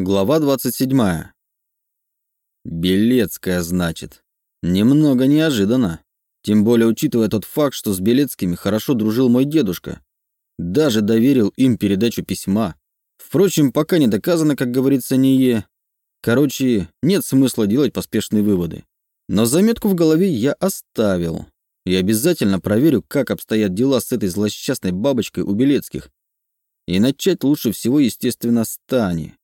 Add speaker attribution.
Speaker 1: Глава 27. Белецкая, значит. Немного неожиданно. Тем более учитывая тот факт, что с Белецкими хорошо дружил мой дедушка. Даже доверил им передачу письма. Впрочем, пока не доказано, как говорится, не е. Короче, нет смысла делать поспешные выводы. Но заметку в голове я оставил. И обязательно проверю, как обстоят дела с этой злосчастной бабочкой у Белецких. И начать лучше всего, естественно, с Тани.